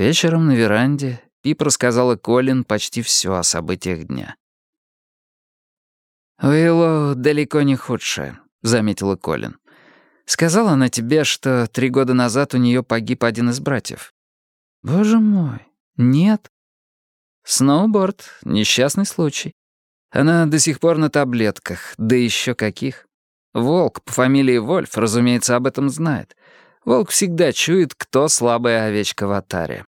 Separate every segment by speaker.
Speaker 1: Вечером на веранде Пип рассказала Колин почти все о событиях дня. «Уиллоу далеко не худшая», — заметила Колин. «Сказала она тебе, что три года назад у нее погиб один из братьев?» «Боже мой, нет». «Сноуборд, несчастный случай. Она до сих пор на таблетках, да еще каких. Волк по фамилии Вольф, разумеется, об этом знает. Волк всегда чует, кто слабая овечка в атаре.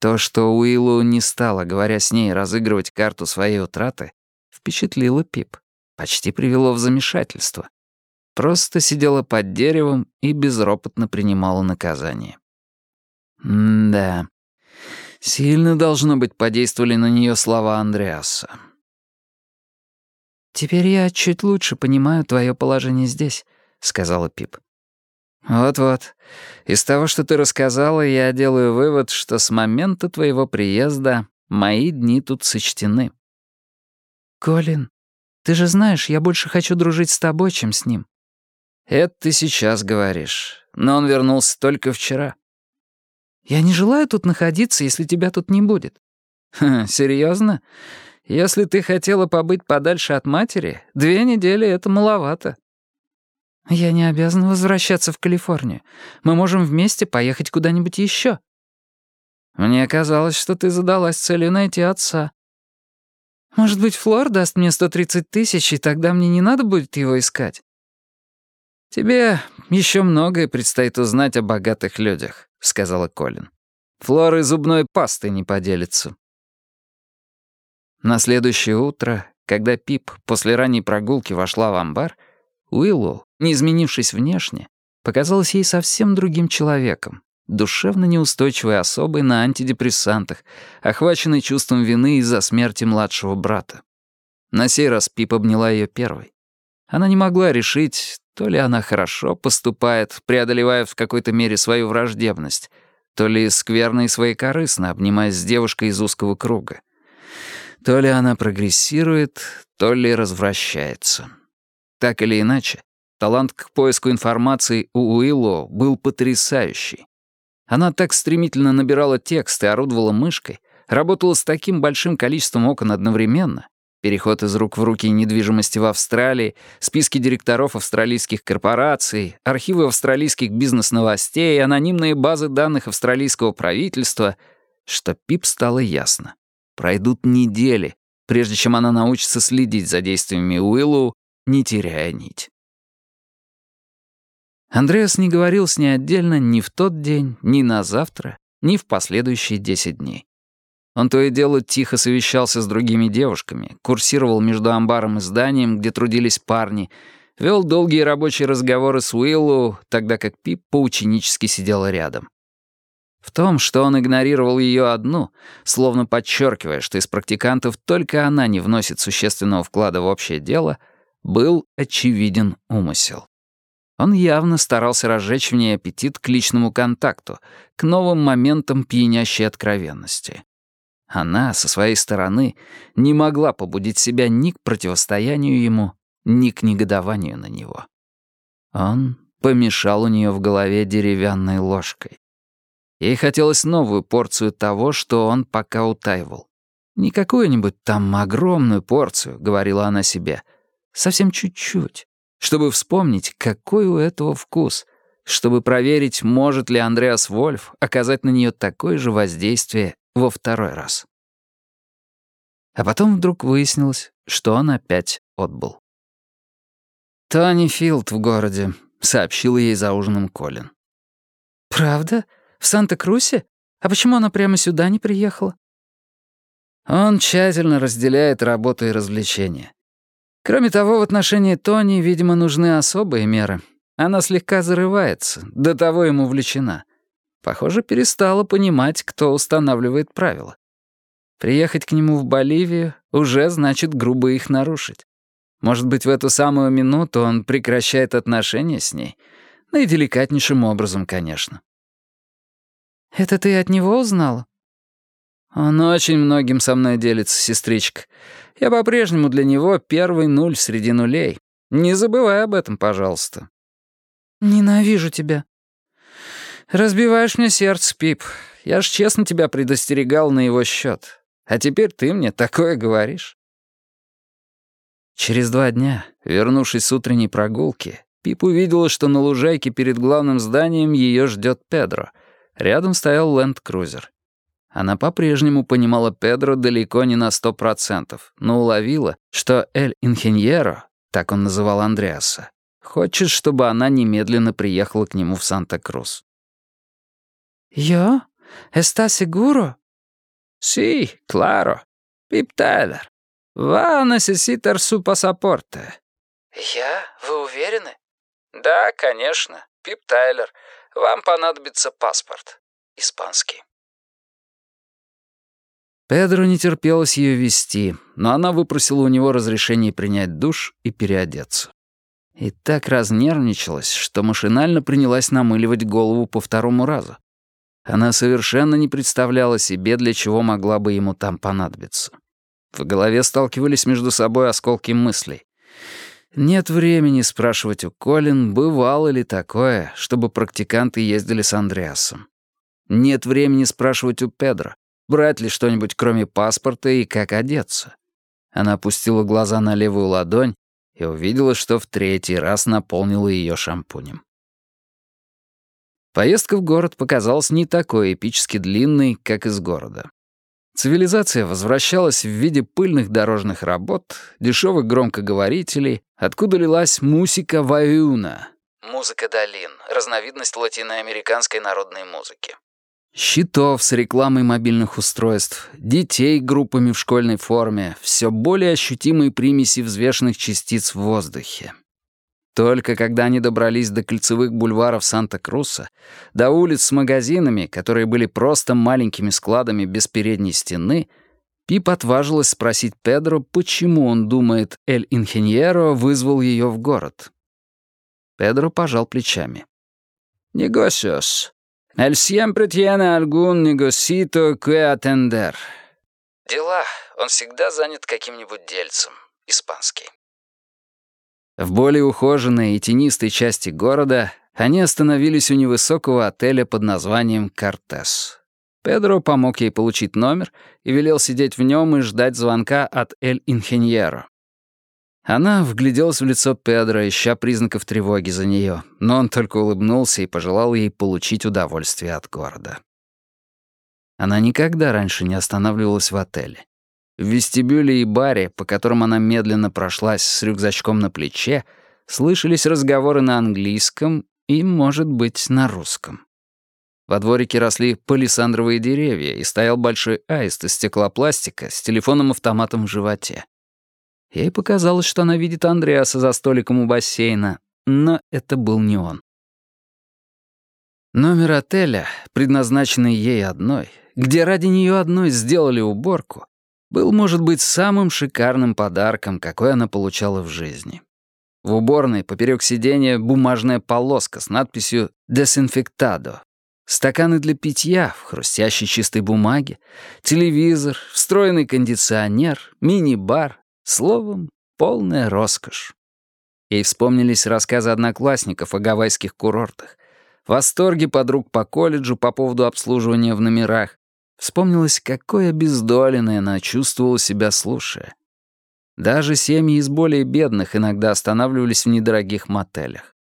Speaker 1: То, что Уиллу не стала, говоря с ней, разыгрывать карту своей утраты, впечатлило Пип. Почти привело в замешательство. Просто сидела под деревом и безропотно принимала наказание. М-да. Сильно, должно быть, подействовали на нее слова Андреаса. «Теперь я чуть лучше понимаю твое положение здесь», — сказала Пип. «Вот-вот. Из того, что ты рассказала, я делаю вывод, что с момента твоего приезда мои дни тут сочтены». «Колин, ты же знаешь, я больше хочу дружить с тобой, чем с ним». «Это ты сейчас говоришь. Но он вернулся только вчера». «Я не желаю тут находиться, если тебя тут не будет». «Хм, серьезно? Если ты хотела побыть подальше от матери, две недели — это маловато». «Я не обязана возвращаться в Калифорнию. Мы можем вместе поехать куда-нибудь еще». «Мне казалось, что ты задалась целью найти отца». «Может быть, Флор даст мне 130 тысяч, и тогда мне не надо будет его искать?» «Тебе еще многое предстоит узнать о богатых людях», — сказала Колин. «Флор и зубной пастой не поделится». На следующее утро, когда Пип после ранней прогулки вошла в амбар, Уиллоу, не изменившись внешне, показалась ей совсем другим человеком, душевно неустойчивой особой на антидепрессантах, охваченной чувством вины из-за смерти младшего брата. На сей раз Пип обняла ее первой. Она не могла решить, то ли она хорошо поступает, преодолевая в какой-то мере свою враждебность, то ли скверно и своекорыстно, обнимаясь с девушкой из узкого круга. То ли она прогрессирует, то ли развращается. Так или иначе, талант к поиску информации у Уилло был потрясающий. Она так стремительно набирала текст и орудовала мышкой, работала с таким большим количеством окон одновременно, переход из рук в руки недвижимости в Австралии, списки директоров австралийских корпораций, архивы австралийских бизнес-новостей, анонимные базы данных австралийского правительства, что Пип стало ясно. Пройдут недели, прежде чем она научится следить за действиями Уиллоу не теряя нить. Андреас не говорил с ней отдельно ни в тот день, ни на завтра, ни в последующие десять дней. Он то и дело тихо совещался с другими девушками, курсировал между амбаром и зданием, где трудились парни, вел долгие рабочие разговоры с Уиллу, тогда как Пип поученически сидела рядом. В том, что он игнорировал ее одну, словно подчеркивая, что из практикантов только она не вносит существенного вклада в общее дело — был очевиден умысел. Он явно старался разжечь в ней аппетит к личному контакту, к новым моментам пьянящей откровенности. Она, со своей стороны, не могла побудить себя ни к противостоянию ему, ни к негодованию на него. Он помешал у нее в голове деревянной ложкой. Ей хотелось новую порцию того, что он пока утаивал. Не какую-нибудь там огромную порцию, говорила она себе, Совсем чуть-чуть. Чтобы вспомнить, какой у этого вкус. Чтобы проверить, может ли Андреас Вольф оказать на нее такое же воздействие во второй раз. А потом вдруг выяснилось, что он опять отбыл. «Тони Филд в городе», — сообщил ей за ужином Колин.
Speaker 2: «Правда? В Санта-Крусе? А почему она прямо сюда не приехала?»
Speaker 1: Он тщательно разделяет работу и развлечения. Кроме того, в отношении Тони, видимо, нужны особые меры. Она слегка зарывается, до того ему увлечена. Похоже, перестала понимать, кто устанавливает правила. Приехать к нему в Боливию уже значит грубо их нарушить. Может быть, в эту самую минуту он прекращает отношения с ней. Наиделикатнейшим образом, конечно.
Speaker 2: «Это ты от него узнала?»
Speaker 1: Он очень многим со мной делится, сестричка. Я по-прежнему для него первый нуль среди нулей. Не забывай об этом, пожалуйста.
Speaker 2: Ненавижу тебя.
Speaker 1: «Разбиваешь мне сердце, Пип. Я ж честно тебя предостерегал на его счет. А теперь ты мне такое говоришь». Через два дня, вернувшись с утренней прогулки, Пип увидела, что на лужайке перед главным зданием ее ждет Педро. Рядом стоял ленд-крузер. Она по-прежнему понимала Педро далеко не на сто процентов, но уловила, что «Эль Инхеньеро», так он называл Андреаса, хочет, чтобы она немедленно приехала к нему в Санта-Крус.
Speaker 2: «Yo? ¿Está seguro?»
Speaker 1: «Sí, claro. Pip Тайлер. A necesitar su pasaporte».
Speaker 2: «Я? Вы уверены?»
Speaker 1: «Да, конечно. Пип Тайлер. Вам понадобится паспорт. Испанский». Педро не терпелось ее вести, но она выпросила у него разрешение принять душ и переодеться. И так разнервничалась, что машинально принялась намыливать голову по второму разу. Она совершенно не представляла себе, для чего могла бы ему там понадобиться. В голове сталкивались между собой осколки мыслей. Нет времени спрашивать у Колин, бывало ли такое, чтобы практиканты ездили с Андреасом. Нет времени спрашивать у Педро, брать ли что-нибудь кроме паспорта и как одеться. Она опустила глаза на левую ладонь и увидела, что в третий раз наполнила ее шампунем. Поездка в город показалась не такой эпически длинной, как из города. Цивилизация возвращалась в виде пыльных дорожных работ, дешевых громкоговорителей, откуда лилась музыка ваюна. Музыка долин, разновидность латиноамериканской народной музыки. Щитов с рекламой мобильных устройств, детей группами в школьной форме, все более ощутимые примеси взвешенных частиц в воздухе. Только когда они добрались до кольцевых бульваров Санта-Круса, до улиц с магазинами, которые были просто маленькими складами без передней стены, Пип отважилась спросить Педро, почему он думает, Эль Инхеньеро вызвал ее в город. Педро пожал плечами. «Негосиос. Эль siempre tiene algún negocito que atender». «Дела. Он всегда занят каким-нибудь дельцем. Испанский». В более ухоженной и тенистой части города они остановились у невысокого отеля под названием «Кортес». Педро помог ей получить номер и велел сидеть в нем и ждать звонка от Эль Инхеньеро. Она вгляделась в лицо Педро, ища признаков тревоги за нее, но он только улыбнулся и пожелал ей получить удовольствие от города. Она никогда раньше не останавливалась в отеле. В вестибюле и баре, по которым она медленно прошлась с рюкзачком на плече, слышались разговоры на английском и, может быть, на русском. Во дворике росли палисандровые деревья, и стоял большой аист из стеклопластика с телефоном-автоматом в животе. Ей показалось, что она видит Андреаса за столиком у бассейна, но это был не он. Номер отеля, предназначенный ей одной, где ради нее одной сделали уборку, был, может быть, самым шикарным подарком, какой она получала в жизни. В уборной поперек сиденья бумажная полоска с надписью «Дезинфектадо». Стаканы для питья в хрустящей чистой бумаге, телевизор, встроенный кондиционер, мини-бар. Словом, полная роскошь. Ей вспомнились рассказы одноклассников о гавайских курортах, восторги подруг по колледжу по поводу обслуживания в номерах, Вспомнилось, какой обездоленной она чувствовала себя, слушая. Даже семьи из более бедных иногда останавливались в недорогих мотелях.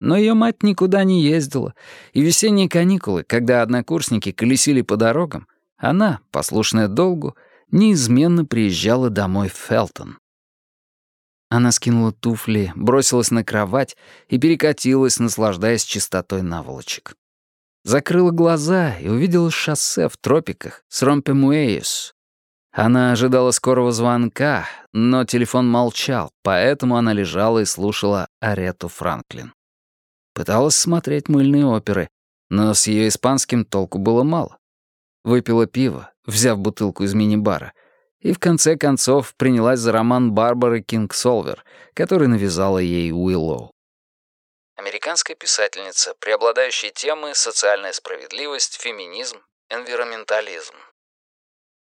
Speaker 1: Но ее мать никуда не ездила, и весенние каникулы, когда однокурсники колесили по дорогам, она, послушная долгу, неизменно приезжала домой в Фелтон. Она скинула туфли, бросилась на кровать и перекатилась, наслаждаясь чистотой наволочек. Закрыла глаза и увидела шоссе в тропиках с Ромпемуэйс. Она ожидала скорого звонка, но телефон молчал, поэтому она лежала и слушала Арету Франклин. Пыталась смотреть мыльные оперы, но с ее испанским толку было мало. Выпила пиво, взяв бутылку из мини-бара, и в конце концов принялась за роман Барбары Кингсолвер, который навязала ей Уиллоу. Американская писательница, преобладающие темы социальная справедливость, феминизм, энвиронментализм.